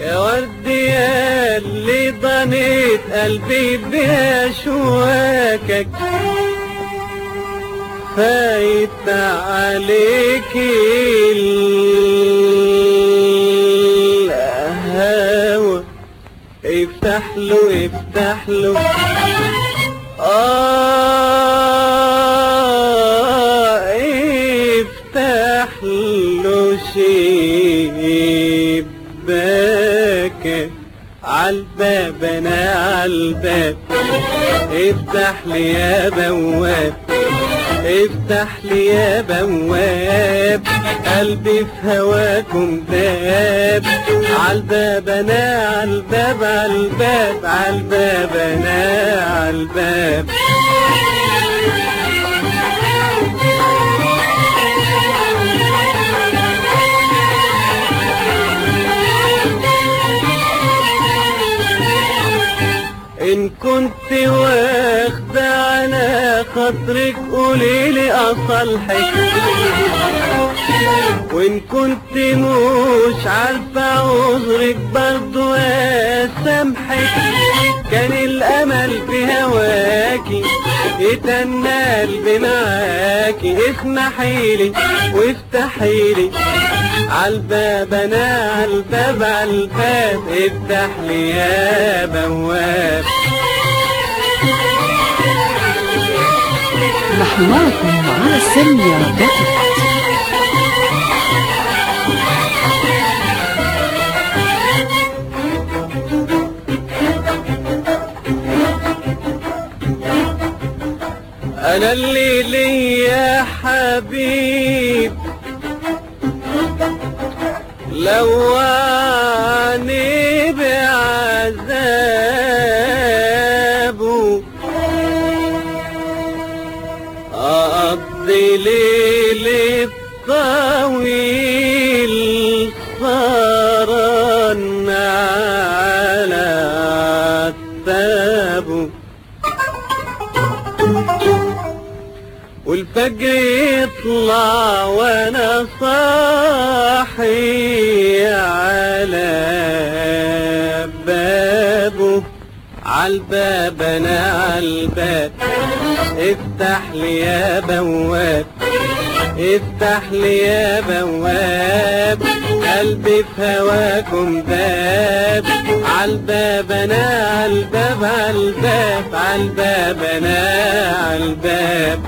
يا ورد يا اللي ضنيت قلبي بأشواكك فايت عليك الهوى افتح له افتح له. آه افتح له شباك عالباب أنا عالباب. افتح لي يا بواب افتح لي يا بواب. قلبي في هواكم باب. عالباب أنا عالباب عالباب عالباب أنا عالباب. إن كنت واخدة على خاطرك قوليلي أصلحك وإن كنت مش عارفة عذرك برضو أسامحك. كان الأمل في هواكي يتنى قلبي معاكي. اسمحيلي وافتحيلي عالباب أنا عالباب عالباب افتح لي يا بواب. على أنا اللي ليا حبيب. لواني أقضي ليلي طويل صارن على عتابه والفجر يطلع وأنا صاحي على بابه. عالباب أنا عالباب افتح لي يا بواب. افتح لي يا بواب. قلبي في هواكم باب. عالباب أنا عالباب عالباب عالباب أنا عالباب.